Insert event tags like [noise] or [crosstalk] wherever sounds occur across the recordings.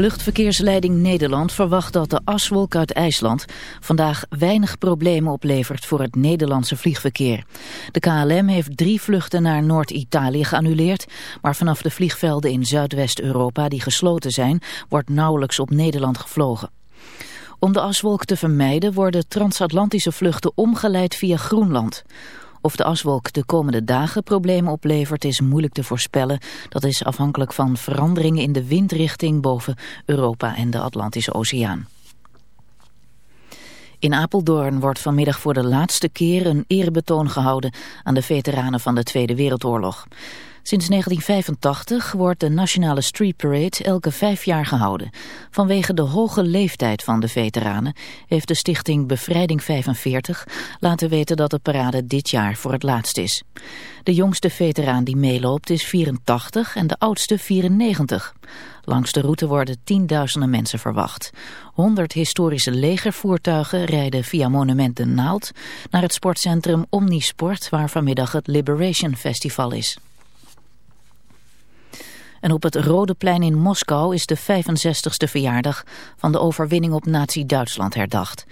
Luchtverkeersleiding Nederland verwacht dat de aswolk uit IJsland vandaag weinig problemen oplevert voor het Nederlandse vliegverkeer. De KLM heeft drie vluchten naar Noord-Italië geannuleerd, maar vanaf de vliegvelden in Zuidwest-Europa die gesloten zijn, wordt nauwelijks op Nederland gevlogen. Om de aswolk te vermijden worden transatlantische vluchten omgeleid via Groenland. Of de aswolk de komende dagen problemen oplevert is moeilijk te voorspellen. Dat is afhankelijk van veranderingen in de windrichting boven Europa en de Atlantische Oceaan. In Apeldoorn wordt vanmiddag voor de laatste keer een erebetoon gehouden aan de veteranen van de Tweede Wereldoorlog. Sinds 1985 wordt de Nationale Street Parade elke vijf jaar gehouden. Vanwege de hoge leeftijd van de veteranen heeft de stichting Bevrijding 45 laten weten dat de parade dit jaar voor het laatst is. De jongste veteraan die meeloopt is 84 en de oudste 94. Langs de route worden tienduizenden mensen verwacht. 100 historische legervoertuigen rijden via Monument de Naald naar het sportcentrum Omnisport waar vanmiddag het Liberation Festival is. En op het Rode Plein in Moskou is de 65ste verjaardag van de overwinning op Nazi-Duitsland herdacht.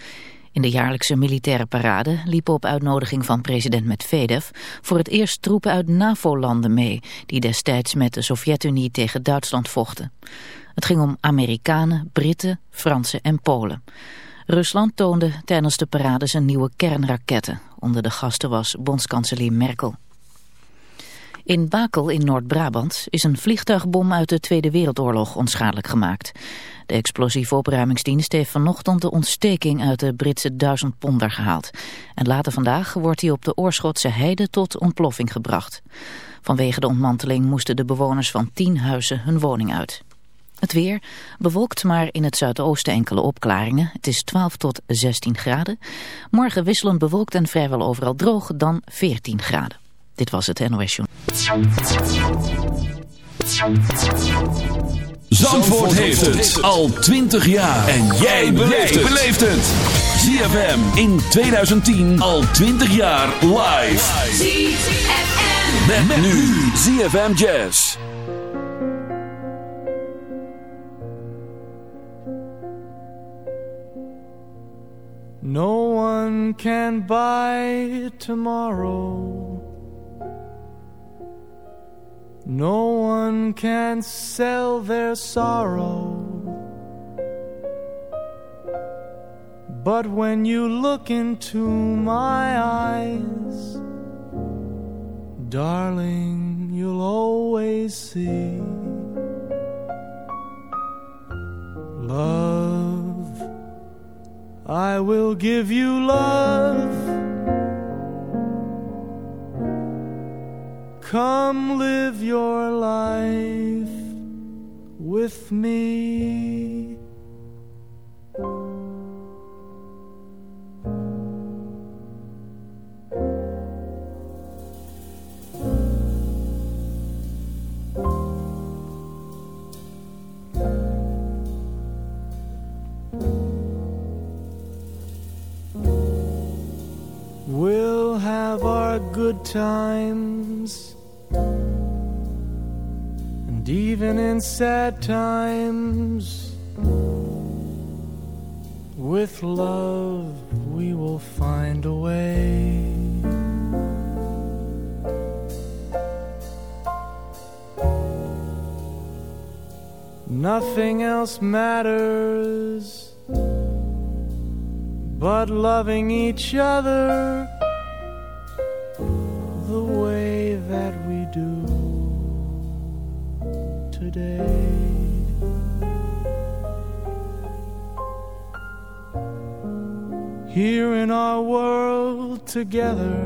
In de jaarlijkse militaire parade liepen op uitnodiging van president Medvedev voor het eerst troepen uit NAVO-landen mee, die destijds met de Sovjet-Unie tegen Duitsland vochten. Het ging om Amerikanen, Britten, Fransen en Polen. Rusland toonde tijdens de parade zijn nieuwe kernraketten. Onder de gasten was bondskanselier Merkel. In Bakel in Noord-Brabant is een vliegtuigbom uit de Tweede Wereldoorlog onschadelijk gemaakt. De explosieve opruimingsdienst heeft vanochtend de ontsteking uit de Britse duizendponder gehaald. En later vandaag wordt hij op de Oorschotse heide tot ontploffing gebracht. Vanwege de ontmanteling moesten de bewoners van tien huizen hun woning uit. Het weer bewolkt, maar in het zuidoosten enkele opklaringen. Het is 12 tot 16 graden. Morgen wisselend bewolkt en vrijwel overal droog, dan 14 graden. Dit was het NOS Journal. Zandvoort heeft het al 20 jaar. En jij beleeft het. ZFM in 2010 al 20 jaar live. ZFM. Met, nu ZFM Jazz. No one can buy tomorrow. No one can sell their sorrow. But when you look into my eyes, darling, you'll always see love. I will give you love. Come live your life with me. We'll have our good times. And even in sad times, with love we will find a way. Nothing else matters but loving each other today. Here in our world together,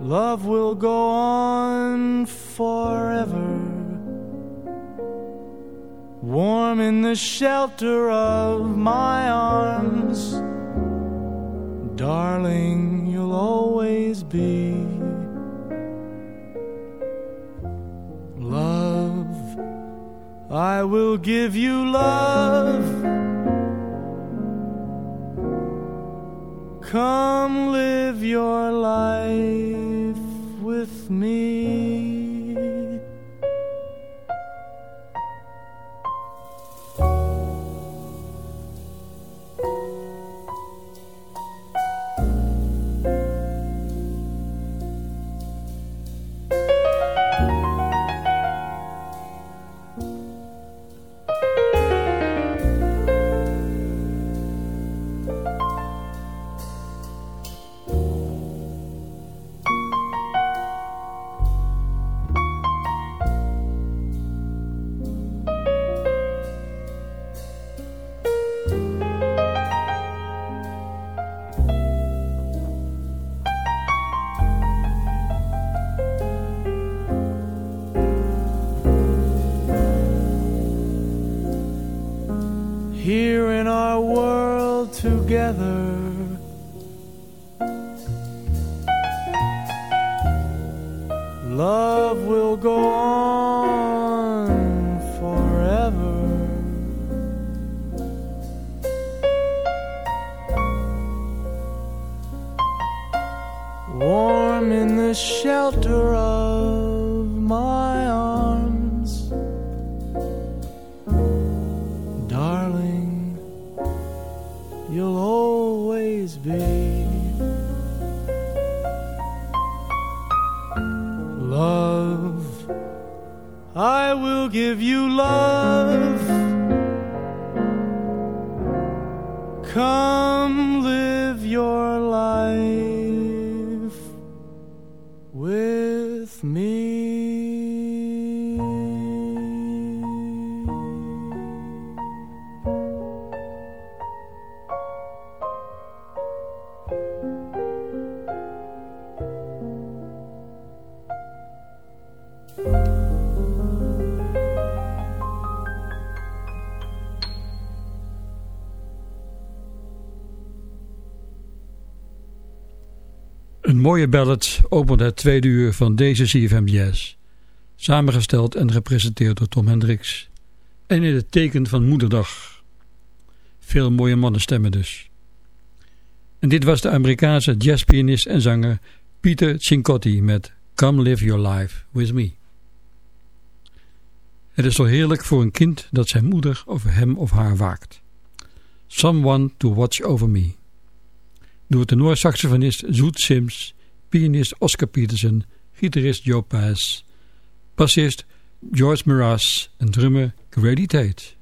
love will go on forever. Warm in the shelter of my arms Darling, you'll always be I will give you love. Come live your life with me. The shelter of my arms. Darling, you'll always be love. I will give you love. Mooie ballad opent het tweede uur van deze CFM Jazz. Samengesteld en gepresenteerd door Tom Hendricks. En in het teken van Moederdag. Veel mooie mannenstemmen dus. En dit was de Amerikaanse jazzpianist en zanger Peter Cincotti met Come Live Your Life With Me. Het is toch heerlijk voor een kind dat zijn moeder over hem of haar waakt. Someone to watch over me door tenor-saxofonist Zoet Sims, pianist Oscar Peterson, gitarist Joe Pass, bassist George Miraz en drummer Grady Tate.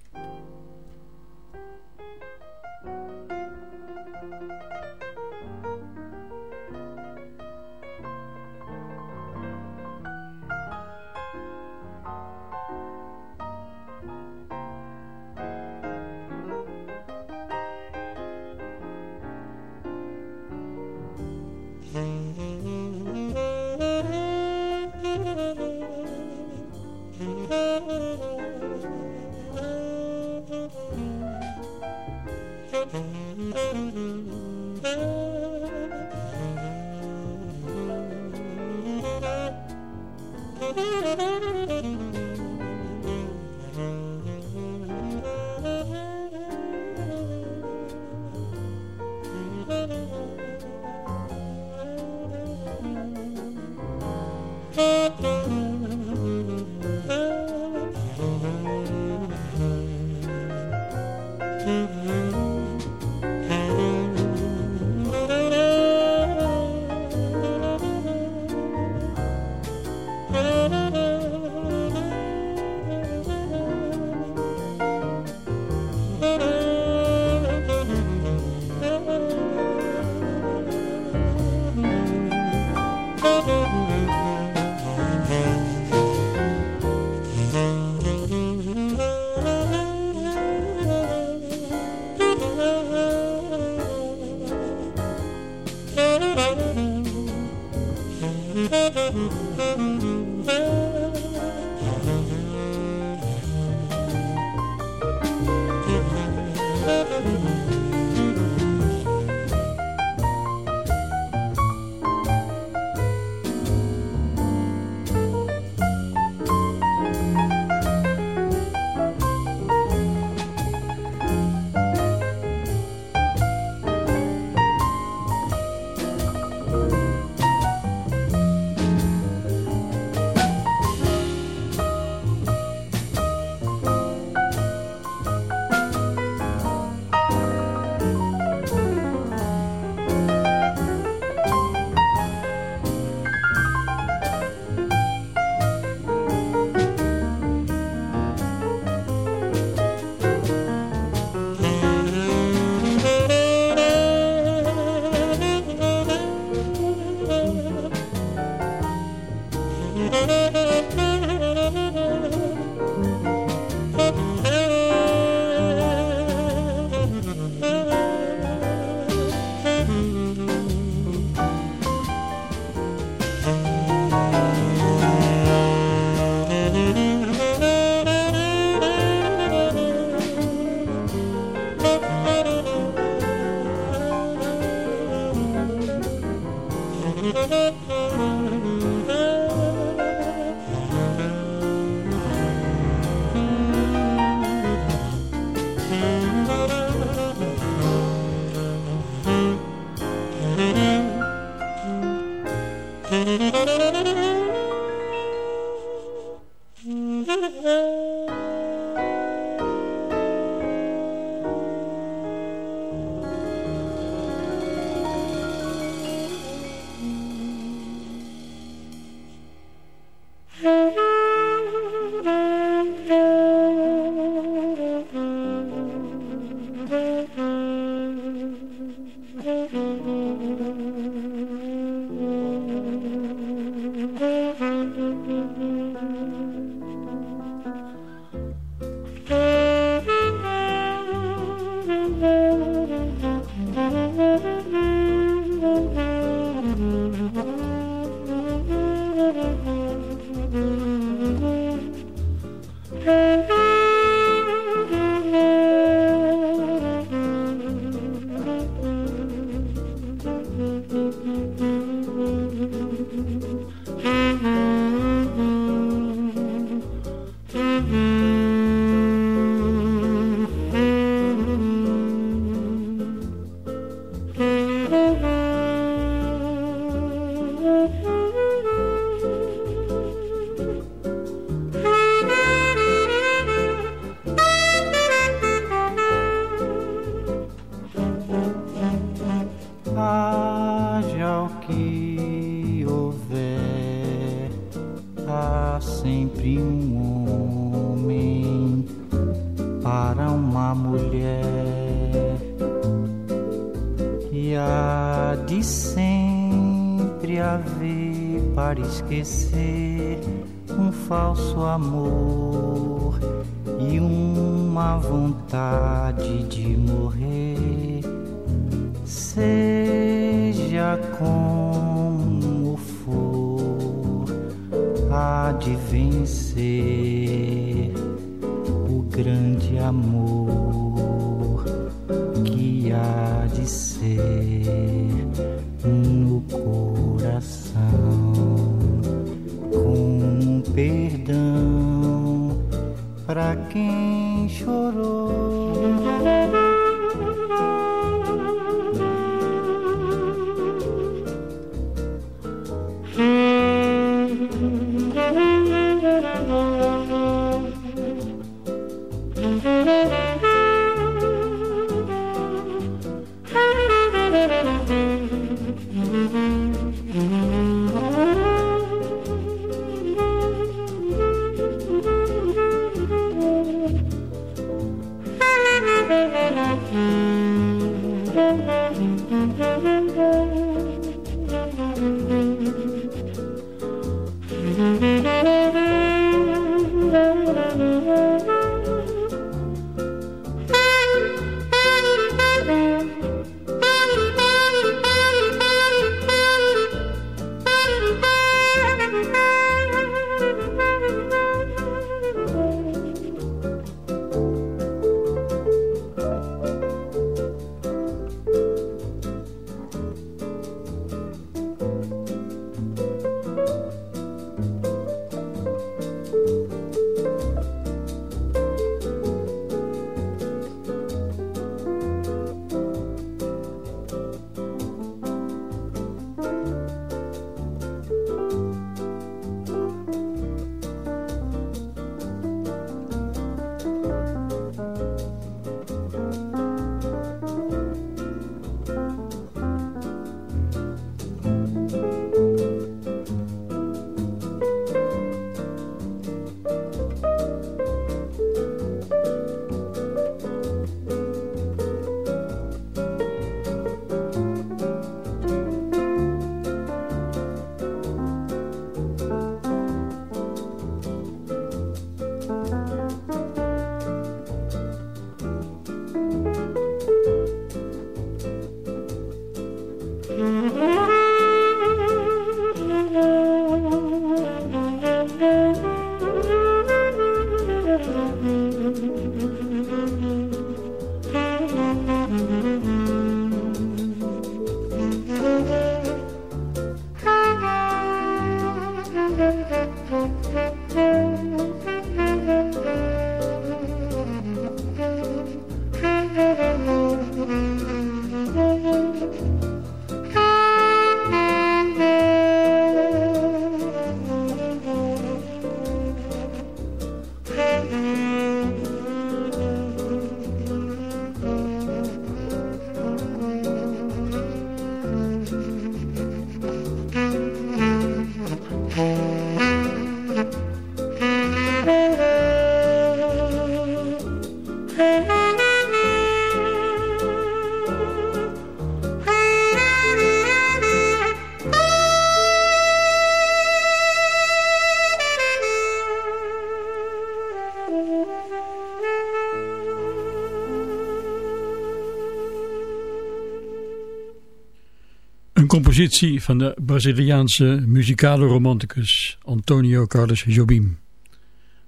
Compositie van de Braziliaanse muzikale romanticus Antonio Carlos Jobim.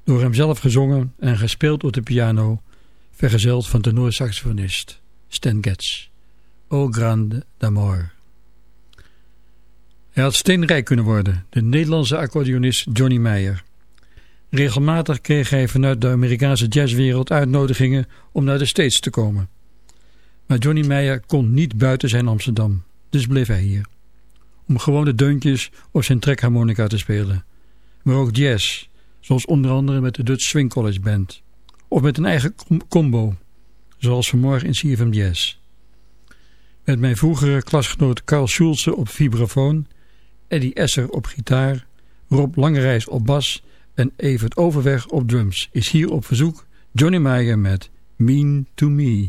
Door hem zelf gezongen en gespeeld op de piano, vergezeld van tenorsaxofonist Stan Getz. O Grande d'Amor. Hij had steenrijk kunnen worden, de Nederlandse accordeonist Johnny Meyer. Regelmatig kreeg hij vanuit de Amerikaanse jazzwereld uitnodigingen om naar de States te komen. Maar Johnny Meyer kon niet buiten zijn Amsterdam, dus bleef hij hier. Om gewone deuntjes of zijn trekharmonica te spelen. Maar ook jazz, zoals onder andere met de Dutch Swing College Band. Of met een eigen combo, zoals vanmorgen in CFM Jazz. Met mijn vroegere klasgenoot Carl Schulze op vibrafoon, Eddie Esser op gitaar, Rob Langerijs op bas en Evert Overweg op drums is hier op verzoek Johnny Meyer met Mean to Me.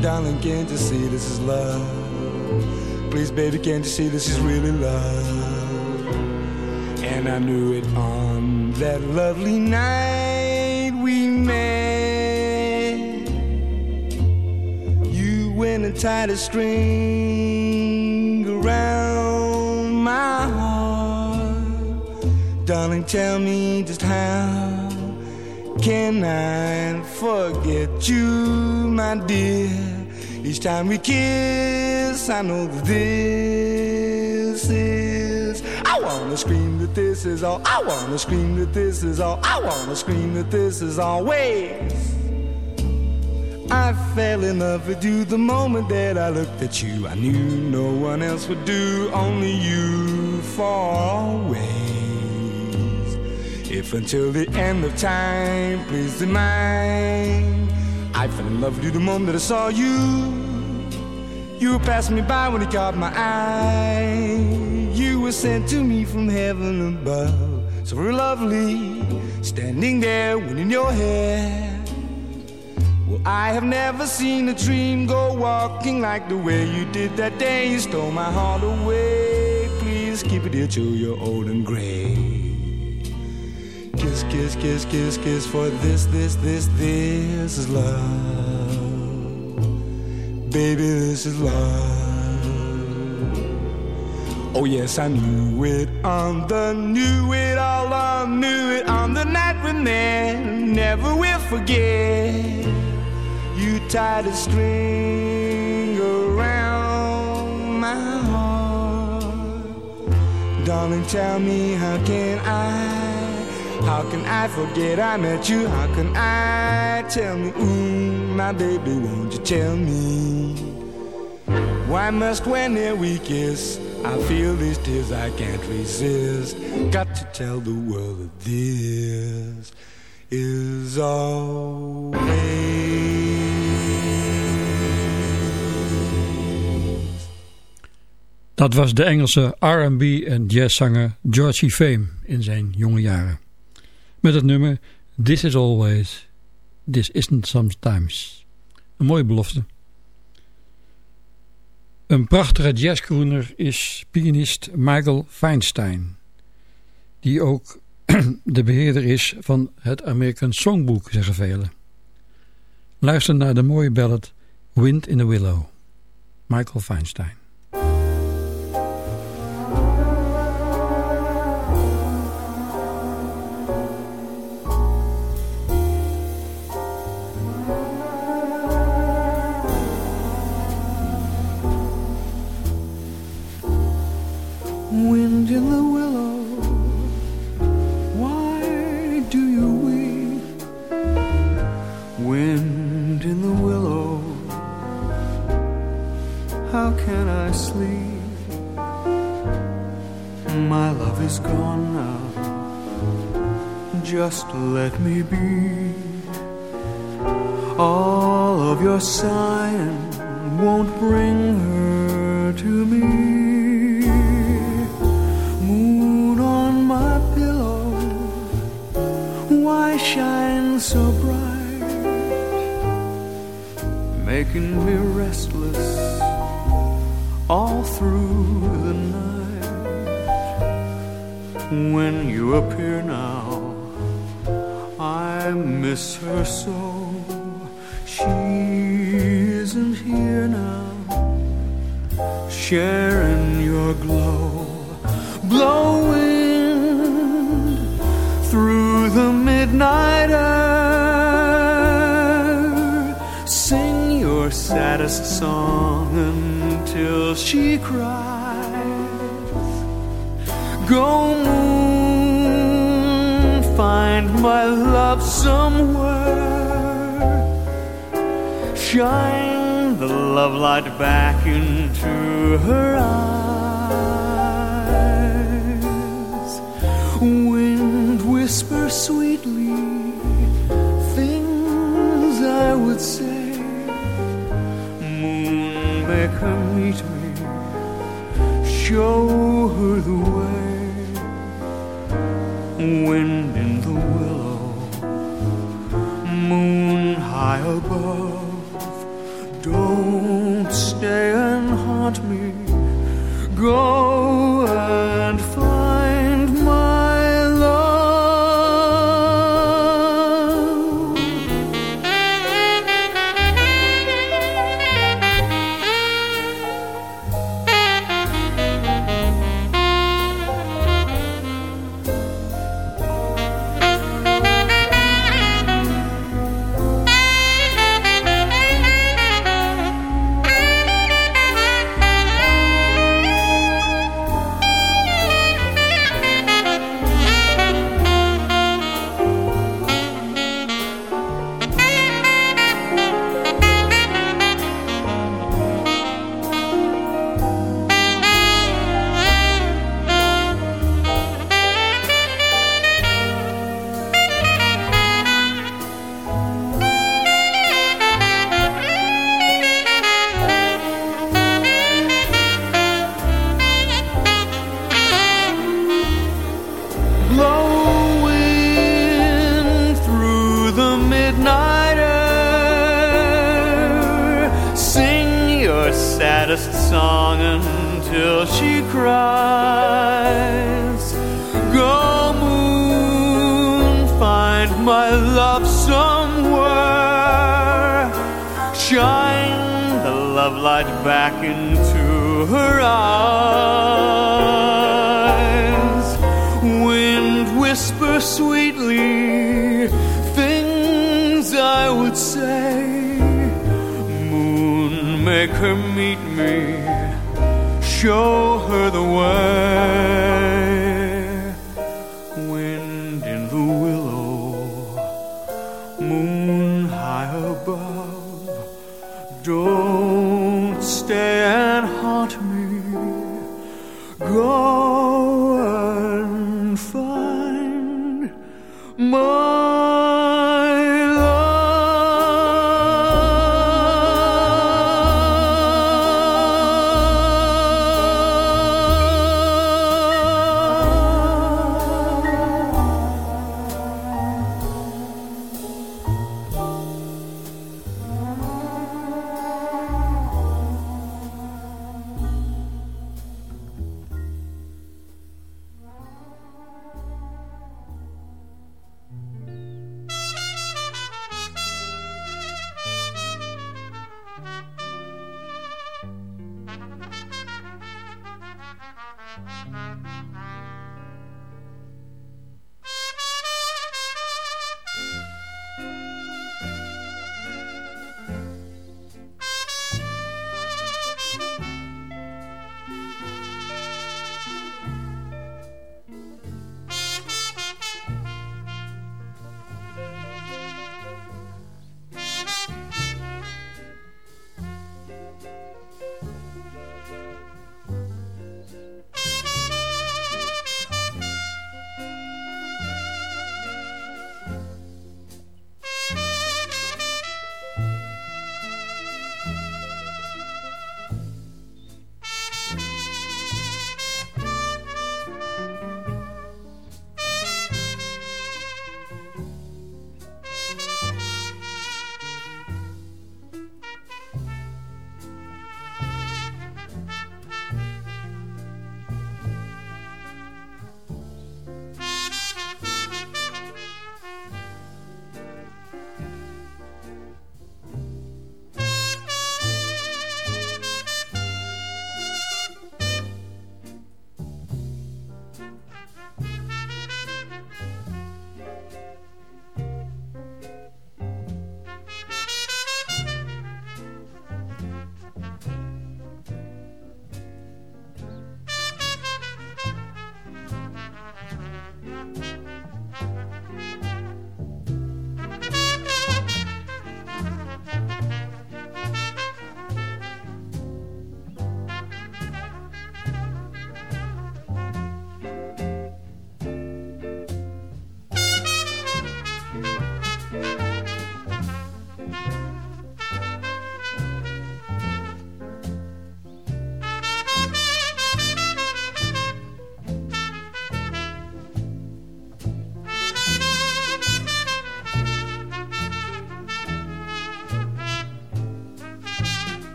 Darling, can't you see this is love? Please, baby, can't you see this is really love? And I knew it on that lovely night we met. You went and tied a string around my heart Darling, tell me just how can I forget you, my dear? Each time we kiss, I know that this is. I wanna scream that this is all. I wanna scream that this is all. I wanna scream that this is always. I fell in love with you the moment that I looked at you. I knew no one else would do, only you for always. If until the end of time, please be mine. I fell in love with you the moment that I saw you. You passed me by when you caught my eye. You were sent to me from heaven above. So lovely, standing there, winning your hair. Well, I have never seen a dream go walking like the way you did that day. You stole my heart away. Please keep it here till you're old and gray. Kiss, kiss, kiss, kiss, kiss for this, this, this, this is love. Baby, this is love. Oh, yes, I knew it on the, knew it all on, knew it on the night we met. Never will forget. You tied a string around my heart. Darling, tell me, how can I? How can I forget I met you? How can I tell me, ooh, my baby, won't you tell me? Why must when we kiss, I feel these tears I can't resist? Got to tell the world that this is always. Dat was de Engelse R&B en jazzzanger Georgie Fame in zijn jonge jaren. Met het nummer This is Always, This Isn't Sometimes. Een mooie belofte. Een prachtige jazzcrooner is pianist Michael Feinstein, die ook [clears throat] de beheerder is van het American Songbook, zeggen velen. Luister naar de mooie ballad Wind in the Willow, Michael Feinstein. Just let me be. All of your sighing won't bring her to me. Moon on my pillow, why shine so bright? Making me restless all through the night. When you appear now I miss her so. She isn't here now, sharing she cries. Go moon, find my love somewhere. Shine the love light back into her eyes. Wind whisper sweetly show her the way. Wind in above. Don't stay and haunt me. Go and find my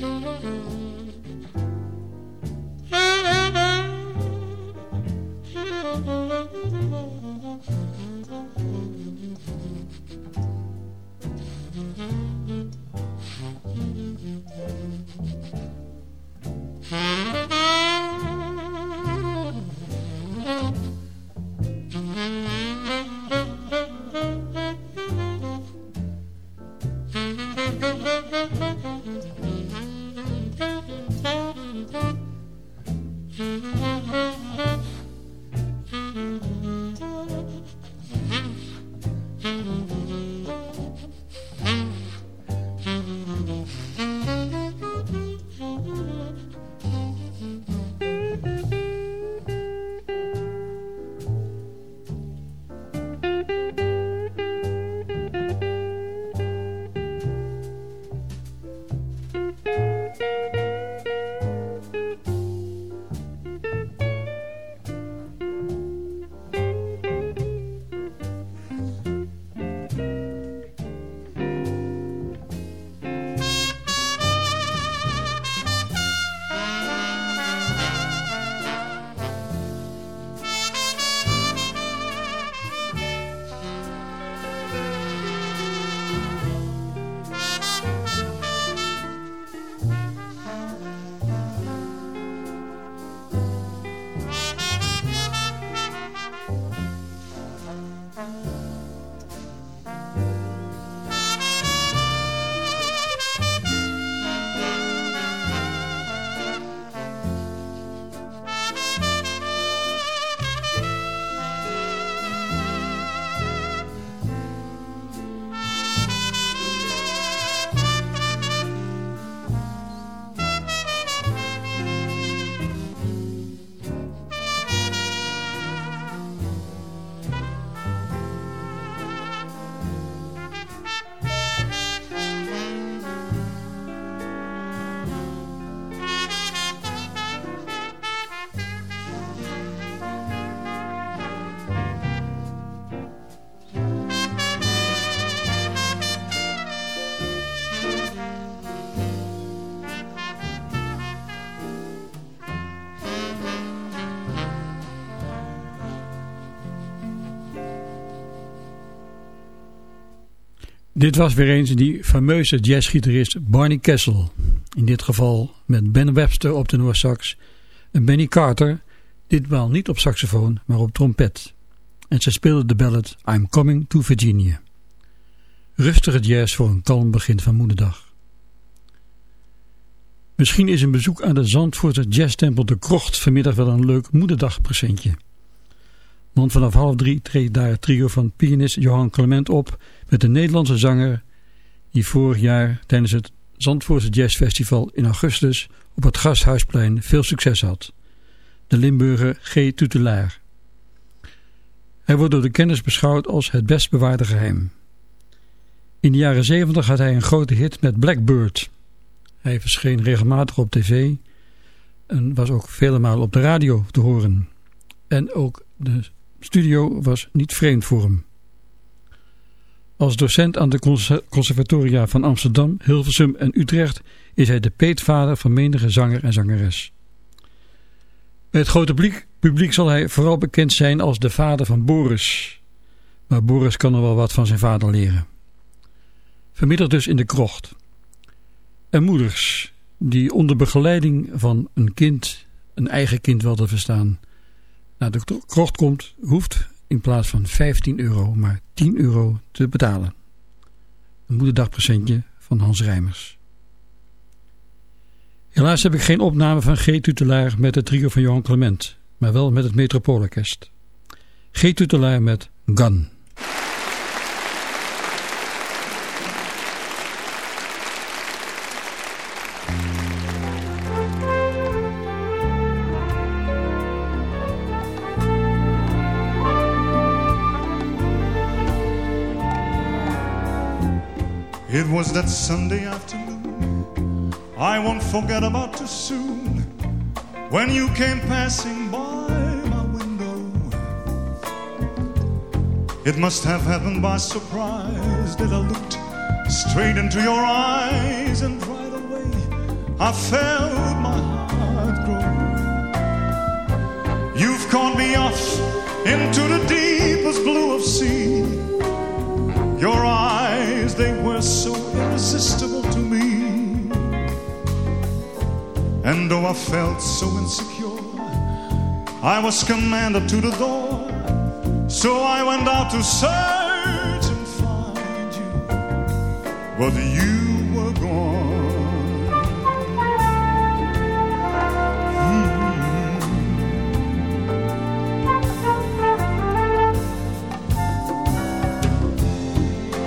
Mm-hmm. Dit was weer eens die fameuze jazzgitarist Barney Kessel. In dit geval met Ben Webster op de Noorsax en Benny Carter, ditmaal niet op saxofoon, maar op trompet. En ze speelden de ballad I'm Coming to Virginia. Rustige jazz voor een kalm begin van moederdag. Misschien is een bezoek aan de Zandvoortse jazztempel De Krocht vanmiddag wel een leuk moederdagpresentje. Want vanaf half drie treedt daar het trio van pianist Johan Clement op met een Nederlandse zanger die vorig jaar tijdens het Zandvoortse Jazzfestival in augustus op het Gasthuisplein veel succes had. De Limburger G. Tutelaar. Hij wordt door de kennis beschouwd als het best bewaarde geheim. In de jaren zeventig had hij een grote hit met Blackbird. Hij verscheen regelmatig op tv en was ook vele malen op de radio te horen. En ook de studio was niet vreemd voor hem. Als docent aan de conservatoria van Amsterdam, Hilversum en Utrecht is hij de peetvader van menige zanger en zangeres. Bij het grote publiek, zal hij vooral bekend zijn als de vader van Boris. Maar Boris kan er wel wat van zijn vader leren. Vanmiddag dus in de krocht. En moeders die onder begeleiding van een kind, een eigen kind wel te verstaan, naar de krocht komt, hoeft in plaats van 15 euro maar 10 euro te betalen. Een moederdagpresentje van Hans Rijmers. Helaas heb ik geen opname van G. Tutelaar met het trio van Johan Clement, maar wel met het Metropoolorkest. G. Tutelaar met Gun. Was that Sunday afternoon. I won't forget about too soon. When you came passing by my window It must have happened by surprise That I looked straight into your eyes And right away I felt my heart grow. You've caught me off into the deepest blue of sea. Your eyes, they were so irresistible to me. And though I felt so insecure I was commanded to the door. So I went out to search and find you. But you were gone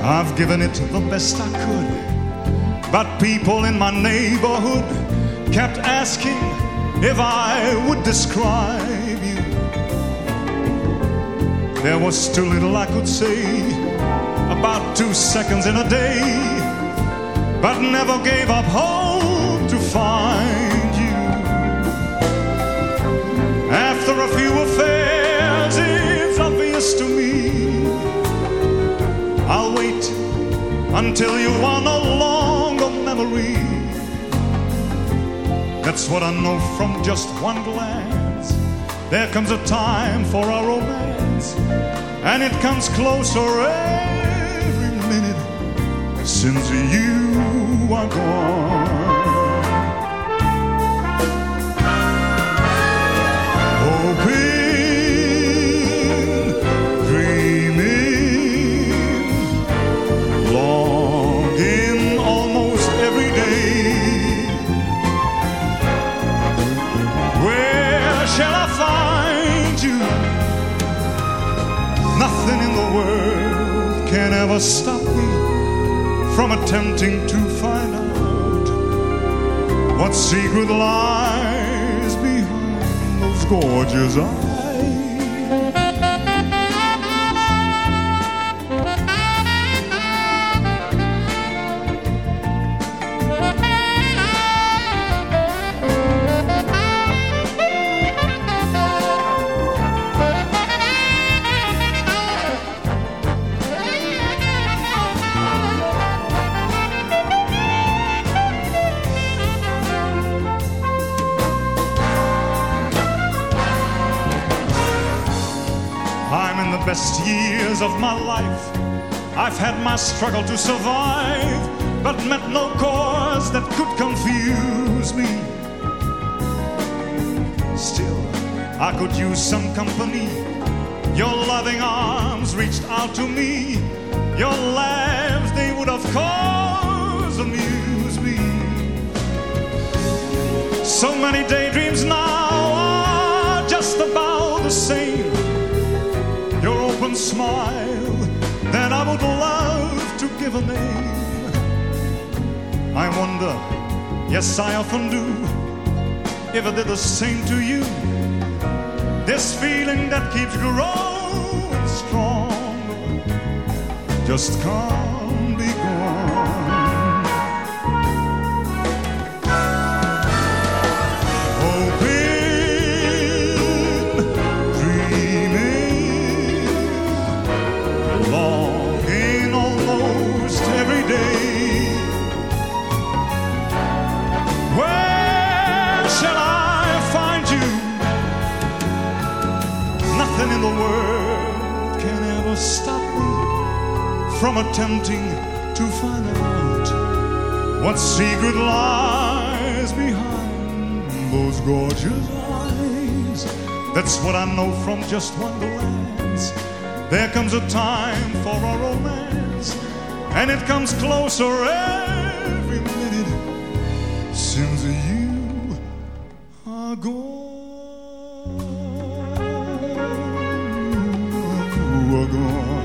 I've given it the best I could. But people in my neighborhood Kept asking if I would describe you. There was too little I could say About two seconds in a day. But never gave up hope to find until you are no longer memory. That's what I know from just one glance. There comes a time for our romance And it comes closer every minute. Since you are gone never stop me from attempting to find out what secret lies behind those gorgeous eyes. Best years of my life I've had my struggle to survive, but met no cause that could confuse me. Still, I could use some company. Your loving arms reached out to me. Your laughs, they would of course amuse me. So many daydreams now are just about the same. Smile that I would love to give a name. I wonder, yes, I often do, if I did the same to you. This feeling that keeps growing stronger just can't stop me from attempting to find out what secret lies behind those gorgeous eyes. That's what I know from just one glance. There comes a time for a romance, and it comes closer gone.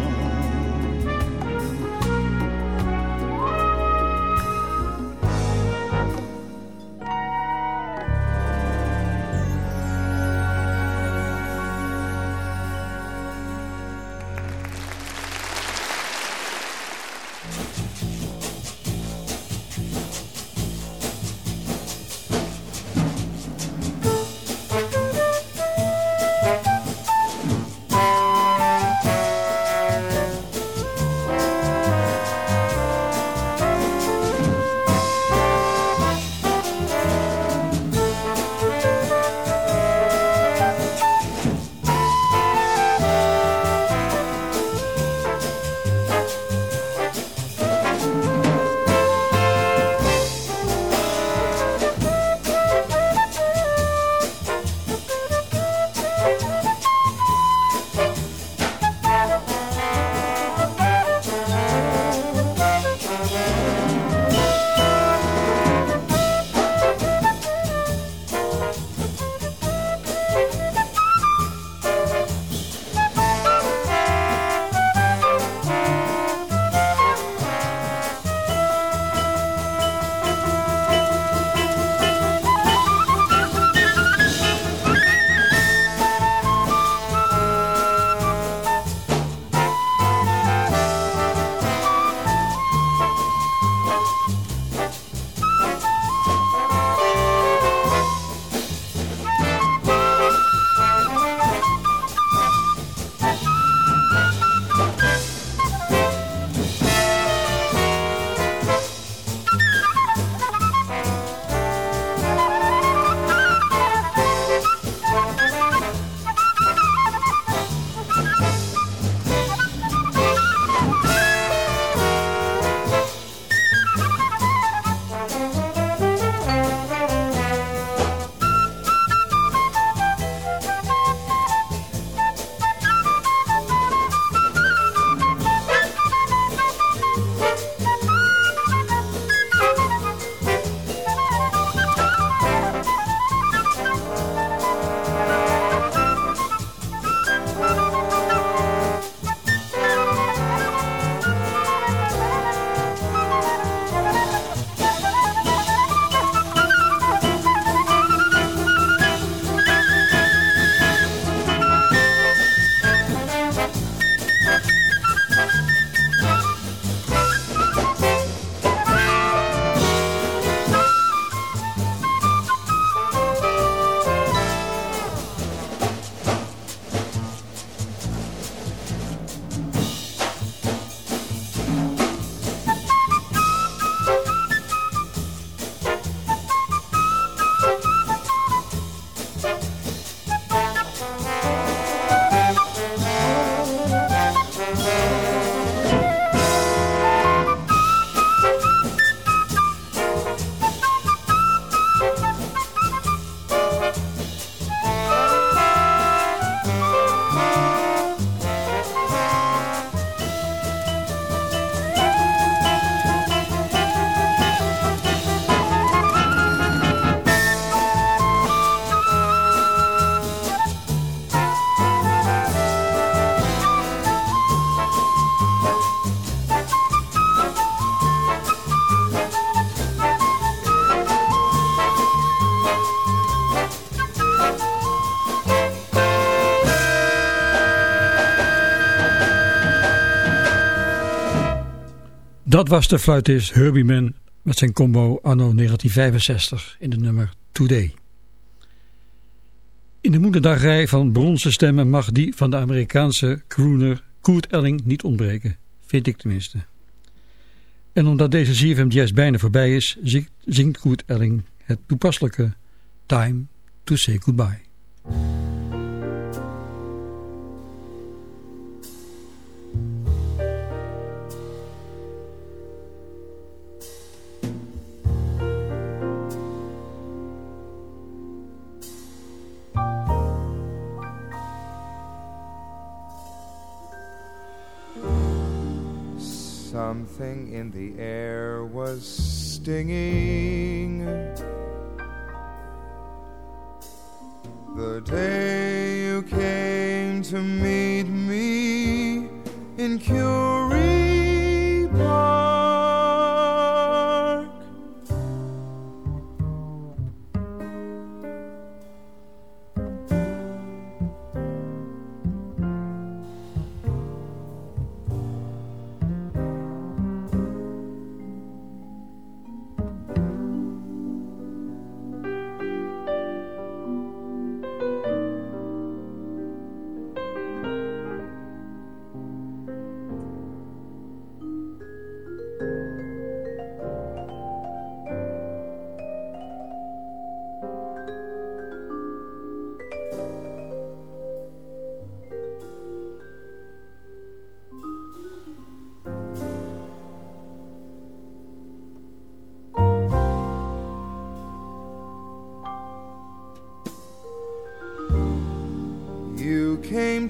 Dat was de fluitist Herbie Mann met zijn combo anno 1965 in de nummer Today. In de moederdagrij van bronzen stemmen mag die van de Amerikaanse crooner Kurt Elling niet ontbreken. Vind ik tenminste. En omdat deze ZFM Jazz bijna voorbij is, zingt Kurt Elling het toepasselijke Time to Say Goodbye. Something in the air was stinging. The day you came to meet me in Curie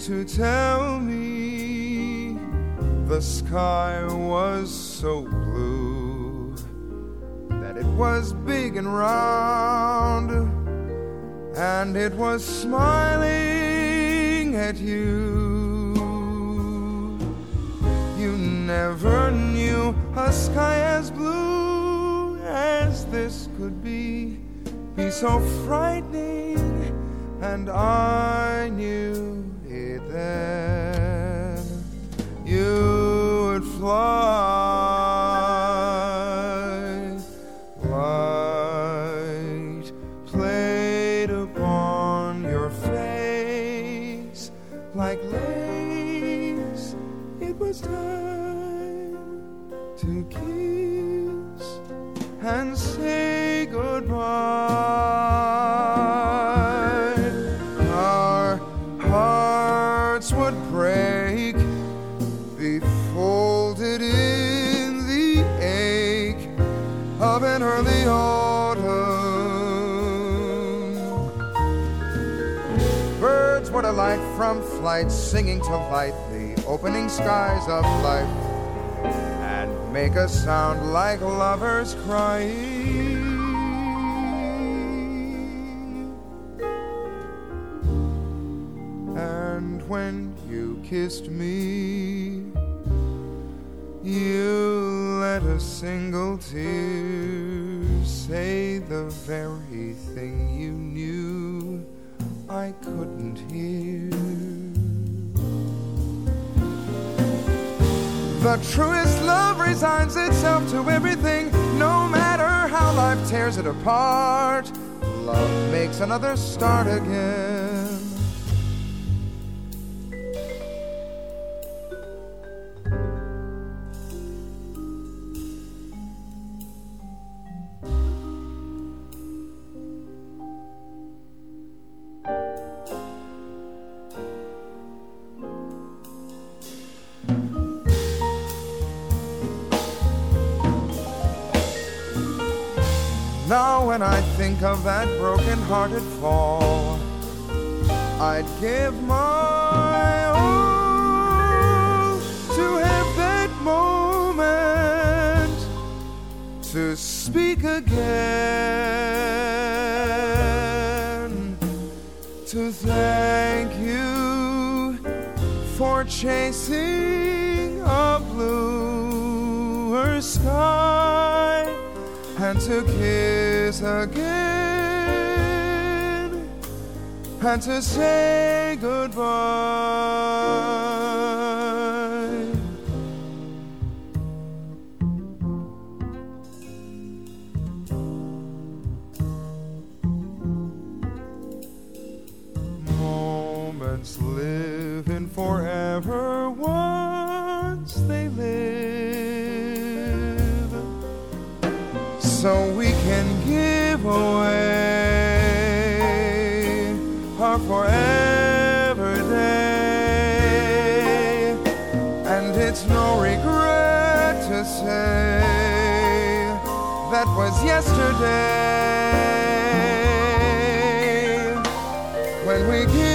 to tell me the sky was so blue that it was big and round and it was smiling at you. You never knew a sky as blue as this could be, be so frightening and I knew singing to light the opening skies of life and make a sound like lovers crying. And when you kissed me, you let a single tear say the very thing you knew I couldn't hear. The truest love resigns itself to everything, no matter how life tears it apart. Love makes another start again. That broken hearted fall, I'd give my all to have that moment to speak again, to thank you for chasing a bluer sky and to kiss again and to say goodbye. Moments live in forever once they live, so we can give away forever they, and it's no regret to say that was yesterday when we.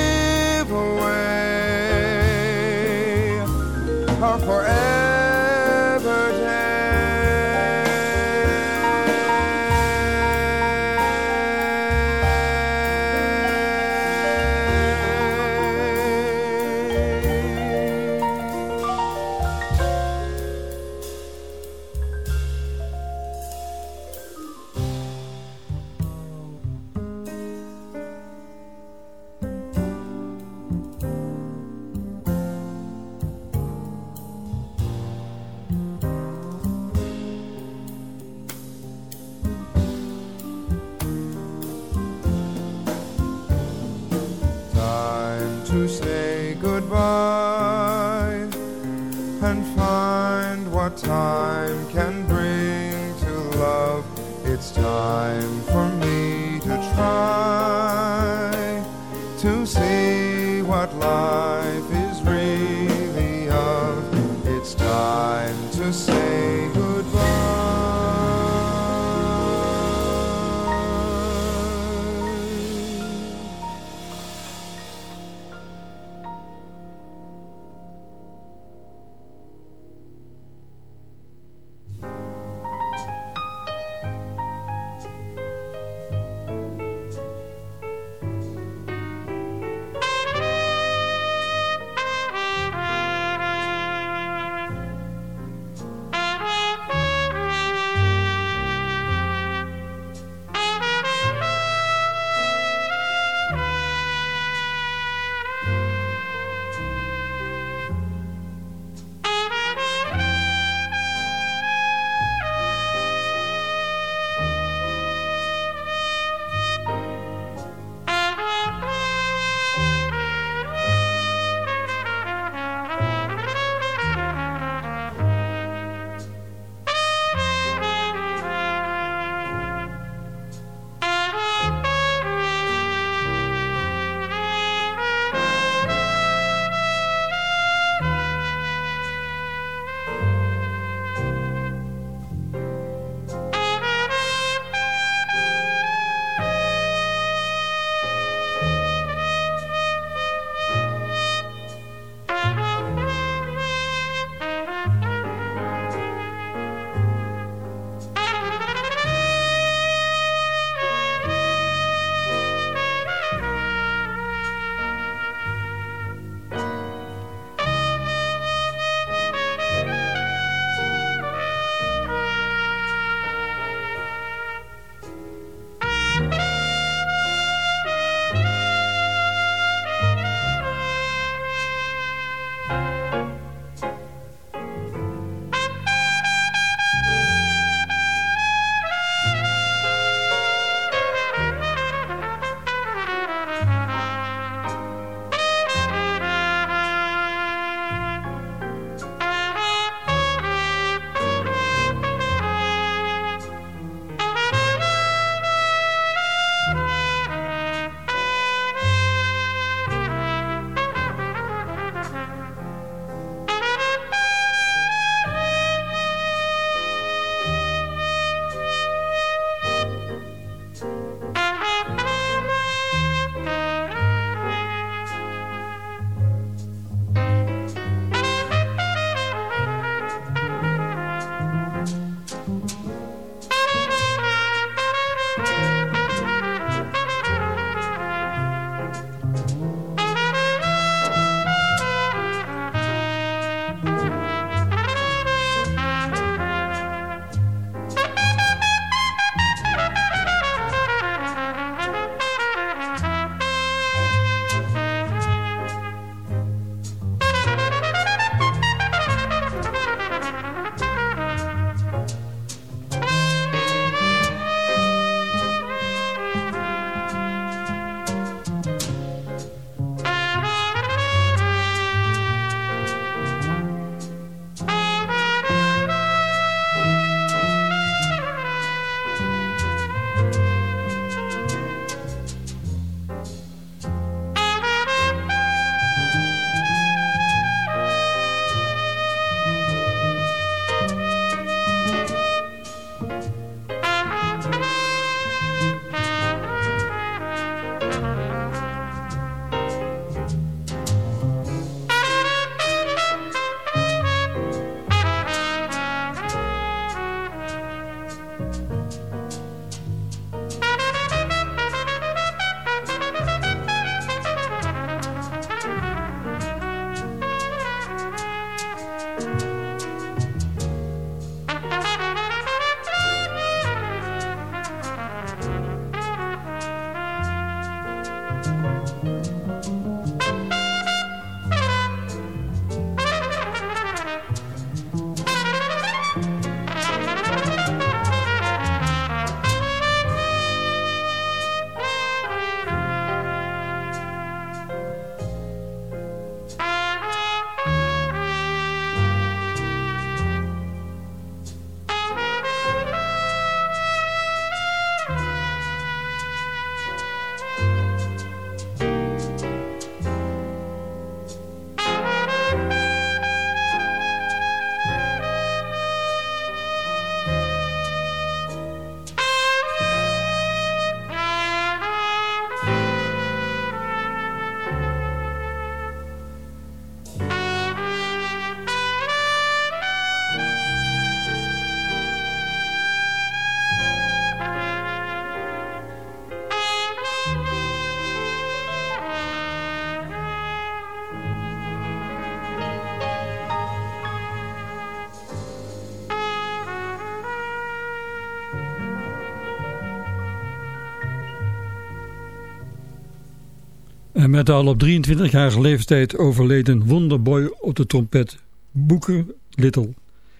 Met al op 23-jarige leeftijd overleden wonderboy op de trompet Booker Little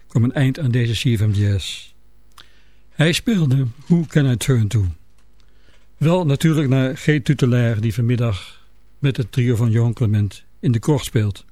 kwam een eind aan deze CFM Jazz. Hij speelde Who Can I Turn To? Wel natuurlijk naar G. Tutelaar die vanmiddag met het trio van Johan Clement in de krocht speelt.